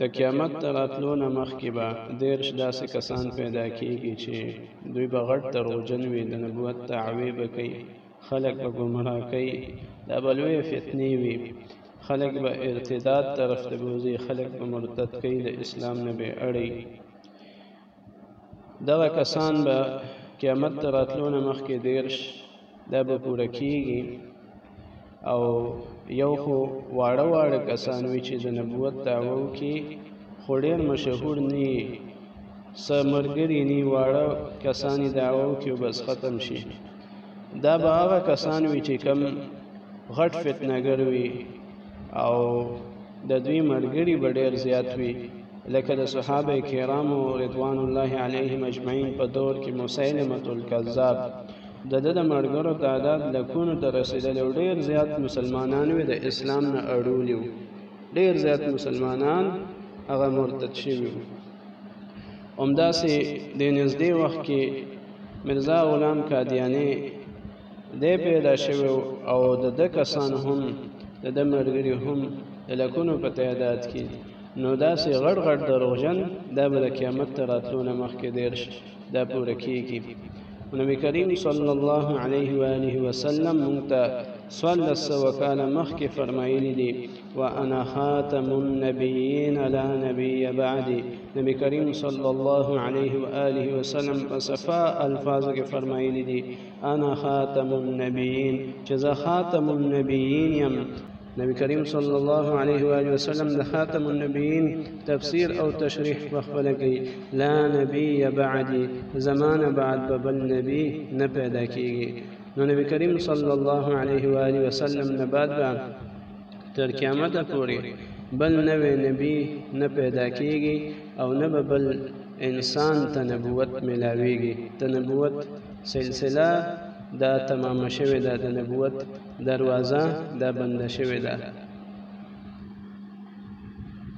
د قیامت تراتلو نه مخکې به دیرش داسې کسان پیدا کیږي چې دوی به غټ دروغجن وي د نبوت دعوې به کوي خلک به ګمراه کوي دا به لویې فتنې وي خلک به ارتداد طرف ته بوځي خلک به مرتد کوي د اسلام نه به اړي دغه کسان به قیامت ته راتلو نه مخکې دیرش دا به پوره کیږي او یو خو واړه واړه کسان وي چې د نبوت دعوه وکړي خو ډېر مشهور نه وي څه ملګري نه واړه کسان یې دعوه وکړي او بس ختم شي دا به هغه کسان وي چې کم غټ فتنهګر وي او د دوی ملګری به ډیر زیات وي لکه د صحابه کرامو رضوان الله علیهم اجمعین په دور کې مسیلمه الکذاب د د د ملګرو تعداد لکونو ته رسیدلی او ډیر زیات مسلمانان وي د اسلام نه اړولي وو ډیر زیات مسلمانان هغه مرتد شوي وو همداسې د نږدې وخت کې مرزا غلام قادیاني دی پیدا شوی او د ده کسان هم د ده ملګري هم د لکونو په تعداد کې نو داسې غړ غړ دروغجن دا به د قیامت تر راتلو نه مخکې دېرش دا پوره کېږي نبی کریم صلی الله علیه و آله وسلم مونږ ته صلی سو کال مخکې فرمایلی دي وانا خاتم النبیین لا نبی بعدی نبی کریم صلی الله علیه و آله وسلم په صفا الفاظ کې فرمایلی دي انا خاتم النبیین چې زه خاتم النبیین یم نبی کریم صلی الله علیه و آله وسلم د خاتم النبیین تفسیر او تشریح په خپل کې لا نبی بعدی زمانه بعد بل نبی نه پیدا کیږي نو نبی کریم صلی الله علیه و آله وسلم نه بعد تر قیامت پورې بل نوې نبی نه پیدا کیږي او نه به بل انسان ته نبوت ملاویږي د نبوت سلسله دا تمام شوې ده د نبوت دروازه دا بنده شوې ده